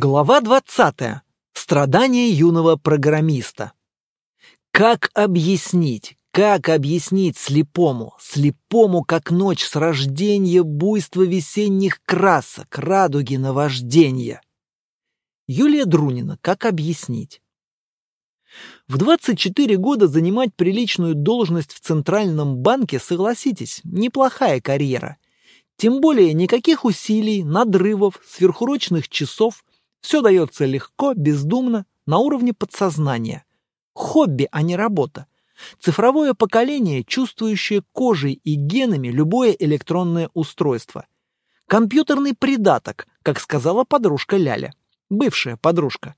Глава 20. Страдания юного программиста. Как объяснить, как объяснить слепому, слепому, как ночь с рождения буйства весенних красок, радуги наваждения? Юлия Друнина. Как объяснить? В 24 года занимать приличную должность в Центральном банке, согласитесь, неплохая карьера. Тем более никаких усилий, надрывов, сверхурочных часов, все дается легко, бездумно, на уровне подсознания. Хобби, а не работа. Цифровое поколение, чувствующее кожей и генами любое электронное устройство. Компьютерный придаток, как сказала подружка Ляля. Бывшая подружка.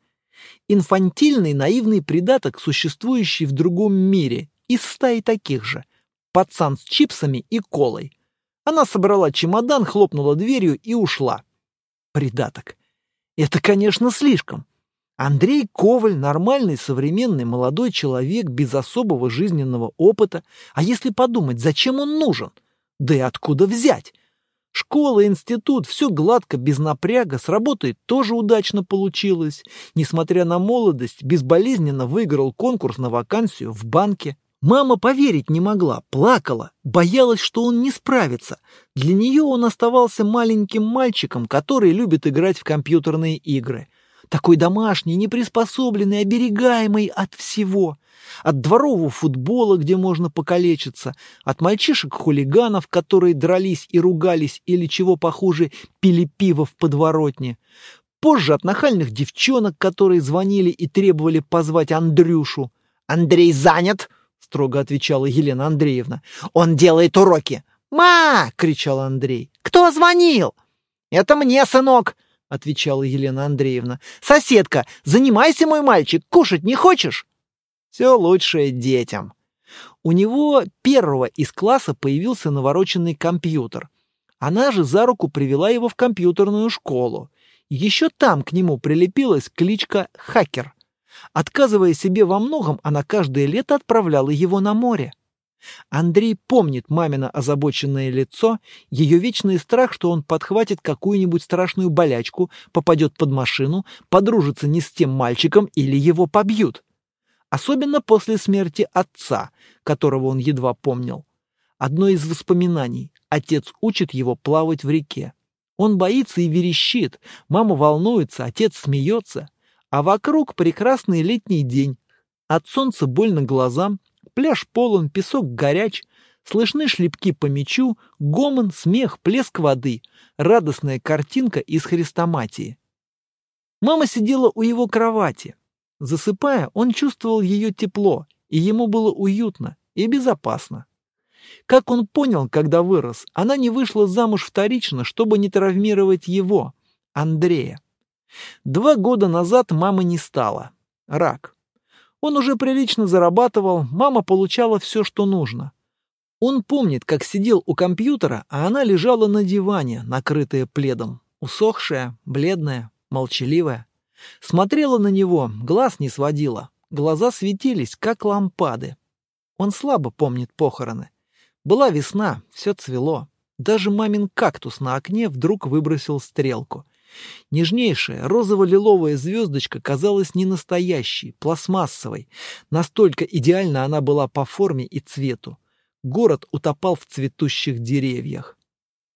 Инфантильный наивный придаток, существующий в другом мире, из стаи таких же. Пацан с чипсами и колой. Она собрала чемодан, хлопнула дверью и ушла. Придаток. Это, конечно, слишком. Андрей Коваль – нормальный, современный, молодой человек без особого жизненного опыта. А если подумать, зачем он нужен? Да и откуда взять? Школа, институт, все гладко, без напряга, с работой тоже удачно получилось. Несмотря на молодость, безболезненно выиграл конкурс на вакансию в банке. Мама поверить не могла, плакала, боялась, что он не справится. Для нее он оставался маленьким мальчиком, который любит играть в компьютерные игры. Такой домашний, неприспособленный, оберегаемый от всего. От дворового футбола, где можно покалечиться, от мальчишек-хулиганов, которые дрались и ругались, или чего похуже, пили пиво в подворотне. Позже от нахальных девчонок, которые звонили и требовали позвать Андрюшу. «Андрей занят!» Строго отвечала Елена Андреевна. «Он делает уроки!» «Ма!» — кричал Андрей. «Кто звонил?» «Это мне, сынок!» — отвечала Елена Андреевна. «Соседка, занимайся, мой мальчик, кушать не хочешь?» «Все лучшее детям». У него первого из класса появился навороченный компьютер. Она же за руку привела его в компьютерную школу. Еще там к нему прилепилась кличка «Хакер». Отказывая себе во многом, она каждое лето отправляла его на море. Андрей помнит мамино озабоченное лицо, ее вечный страх, что он подхватит какую-нибудь страшную болячку, попадет под машину, подружится не с тем мальчиком или его побьют. Особенно после смерти отца, которого он едва помнил. Одно из воспоминаний. Отец учит его плавать в реке. Он боится и верещит, мама волнуется, отец смеется. А вокруг прекрасный летний день. От солнца больно глазам, пляж полон, песок горяч, слышны шлепки по мячу, гомон, смех, плеск воды, радостная картинка из хрестоматии. Мама сидела у его кровати. Засыпая, он чувствовал ее тепло, и ему было уютно и безопасно. Как он понял, когда вырос, она не вышла замуж вторично, чтобы не травмировать его, Андрея. Два года назад мамы не стало. Рак. Он уже прилично зарабатывал, мама получала все, что нужно. Он помнит, как сидел у компьютера, а она лежала на диване, накрытая пледом, усохшая, бледная, молчаливая. Смотрела на него, глаз не сводила, глаза светились, как лампады. Он слабо помнит похороны. Была весна, все цвело. Даже мамин кактус на окне вдруг выбросил стрелку. Нежнейшая розово-лиловая звездочка казалась не настоящей, пластмассовой. Настолько идеально она была по форме и цвету. Город утопал в цветущих деревьях.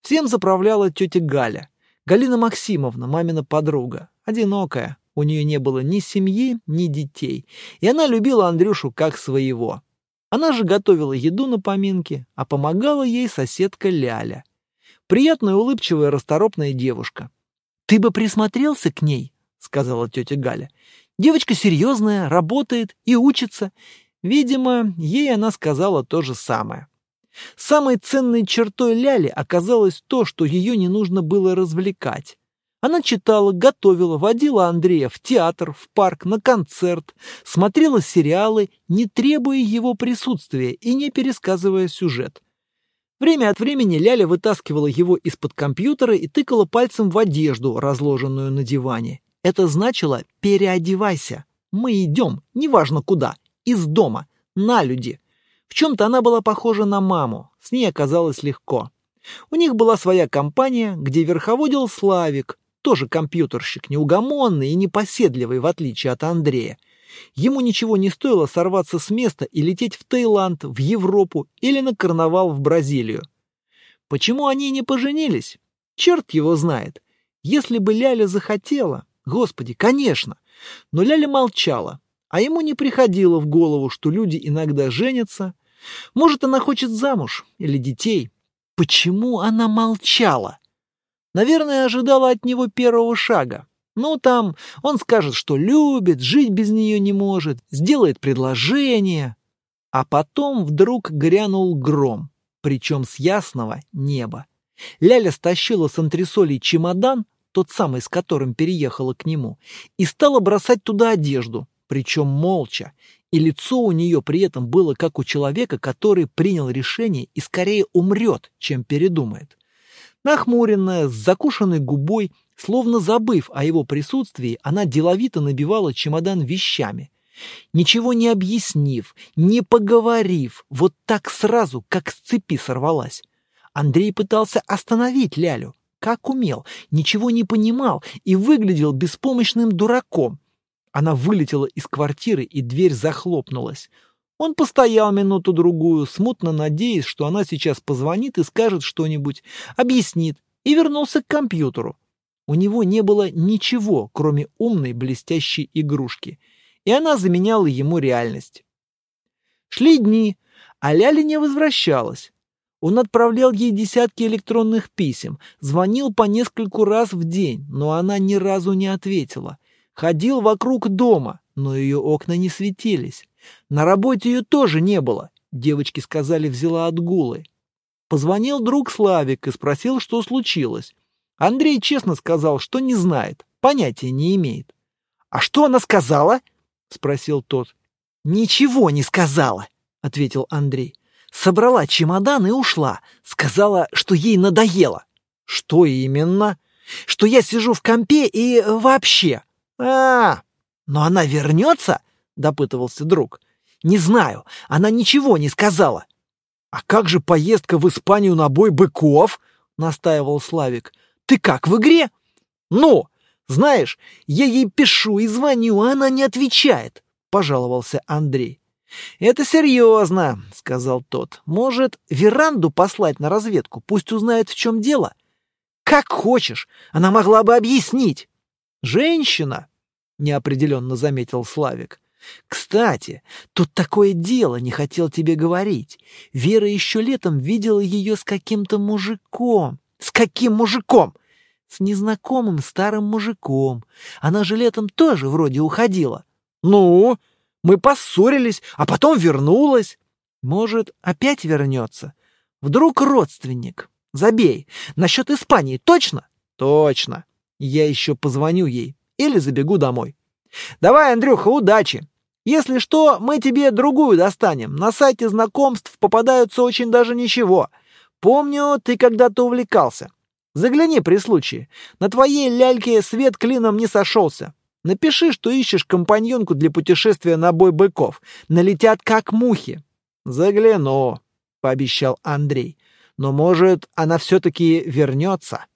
Всем заправляла тетя Галя. Галина Максимовна, мамина подруга. Одинокая. У нее не было ни семьи, ни детей. И она любила Андрюшу как своего. Она же готовила еду на поминки, а помогала ей соседка Ляля. Приятная, улыбчивая, расторопная девушка. «Ты бы присмотрелся к ней», — сказала тетя Галя. «Девочка серьезная, работает и учится». Видимо, ей она сказала то же самое. Самой ценной чертой Ляли оказалось то, что ее не нужно было развлекать. Она читала, готовила, водила Андрея в театр, в парк, на концерт, смотрела сериалы, не требуя его присутствия и не пересказывая сюжет. Время от времени Ляля вытаскивала его из-под компьютера и тыкала пальцем в одежду, разложенную на диване. Это значило «переодевайся». Мы идем, неважно куда, из дома, на люди. В чем-то она была похожа на маму, с ней оказалось легко. У них была своя компания, где верховодил Славик. тоже компьютерщик, неугомонный и непоседливый, в отличие от Андрея. Ему ничего не стоило сорваться с места и лететь в Таиланд, в Европу или на карнавал в Бразилию. Почему они не поженились? Черт его знает. Если бы Ляля захотела, господи, конечно. Но Ляля молчала, а ему не приходило в голову, что люди иногда женятся. Может, она хочет замуж или детей. Почему она молчала? Наверное, ожидала от него первого шага. Ну, там он скажет, что любит, жить без нее не может, сделает предложение. А потом вдруг грянул гром, причем с ясного неба. Ляля стащила с антресолей чемодан, тот самый, с которым переехала к нему, и стала бросать туда одежду, причем молча, и лицо у нее при этом было как у человека, который принял решение и скорее умрет, чем передумает. Нахмуренная, с закушенной губой, словно забыв о его присутствии, она деловито набивала чемодан вещами. Ничего не объяснив, не поговорив, вот так сразу, как с цепи сорвалась. Андрей пытался остановить Лялю, как умел, ничего не понимал и выглядел беспомощным дураком. Она вылетела из квартиры, и дверь захлопнулась. Он постоял минуту-другую, смутно надеясь, что она сейчас позвонит и скажет что-нибудь, объяснит, и вернулся к компьютеру. У него не было ничего, кроме умной блестящей игрушки, и она заменяла ему реальность. Шли дни, а Ляля не возвращалась. Он отправлял ей десятки электронных писем, звонил по нескольку раз в день, но она ни разу не ответила. Ходил вокруг дома, но ее окна не светились. На работе ее тоже не было. Девочки сказали, взяла отгулы. Позвонил друг Славик и спросил, что случилось. Андрей честно сказал, что не знает, понятия не имеет. «А что она сказала?» — спросил тот. «Ничего не сказала», — ответил Андрей. «Собрала чемодан и ушла. Сказала, что ей надоело». «Что именно?» «Что я сижу в компе и вообще». «А, но она вернется?» — допытывался друг. «Не знаю, она ничего не сказала». «А как же поездка в Испанию на бой быков?» — настаивал Славик. «Ты как, в игре?» «Ну, знаешь, я ей пишу и звоню, а она не отвечает», — пожаловался Андрей. «Это серьезно», — сказал тот. «Может, веранду послать на разведку? Пусть узнает, в чем дело». «Как хочешь. Она могла бы объяснить». «Женщина», — неопределенно заметил Славик. «Кстати, тут такое дело, не хотел тебе говорить. Вера еще летом видела ее с каким-то мужиком». «С каким мужиком?» «С незнакомым старым мужиком. Она же летом тоже вроде уходила». «Ну, мы поссорились, а потом вернулась». «Может, опять вернется? Вдруг родственник? Забей. Насчет Испании точно?» «Точно. Я еще позвоню ей или забегу домой. Давай, Андрюха, удачи. Если что, мы тебе другую достанем. На сайте знакомств попадаются очень даже ничего. Помню, ты когда-то увлекался. Загляни при случае. На твоей ляльке свет клином не сошелся. Напиши, что ищешь компаньонку для путешествия на бой быков. Налетят как мухи. Загляну, пообещал Андрей. Но, может, она все-таки вернется.